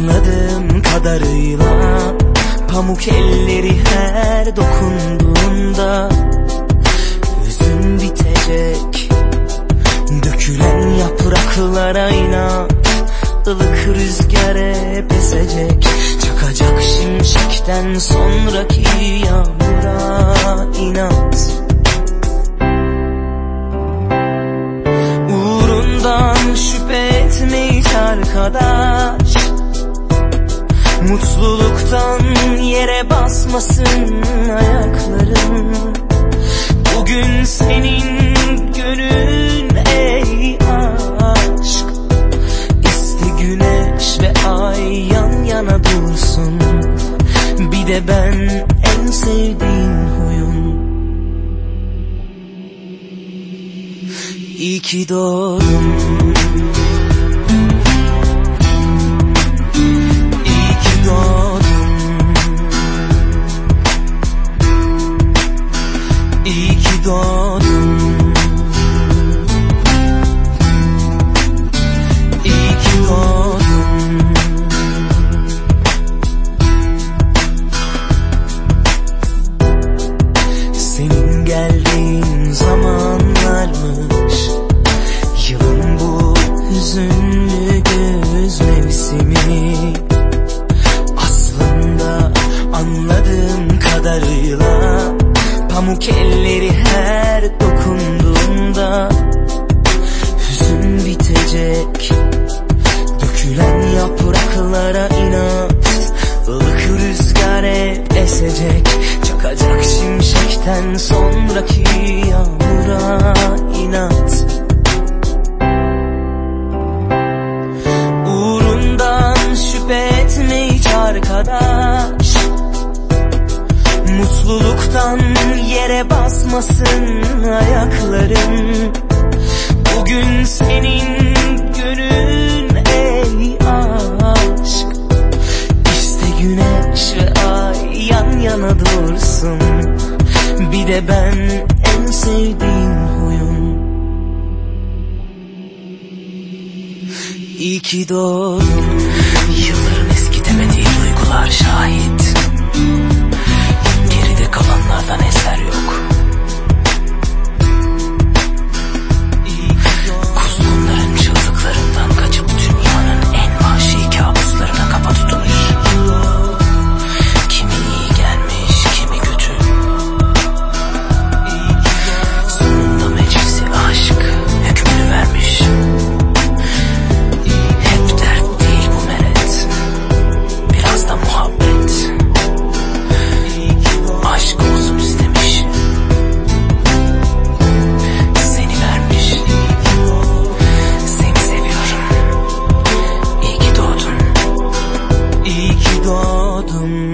Anladığım kadarıyla. Pamuk elleri her dokunduğunda Üzüm bitecek. Dökülen yapraklara inat Ilık rüzgar hep Çakacak şimşekten sonraki yağmura inat. Uğrundan şüphe etme hiç arkadaş. Mutluluktan yere basmasın ayakların. Bugün senin günün ey aşk. İste güneş ve ay yan yana dursun. Bir de ben en sevdiğin huyun İyi ki doğdun arkadaş Mutluluktan yere basmasın ayakların Bugün senin günün ey aşk. İşte güneş ve ay yan yana dursun. Bir de ben en sevdiğin huyun İyi ki doğdun 等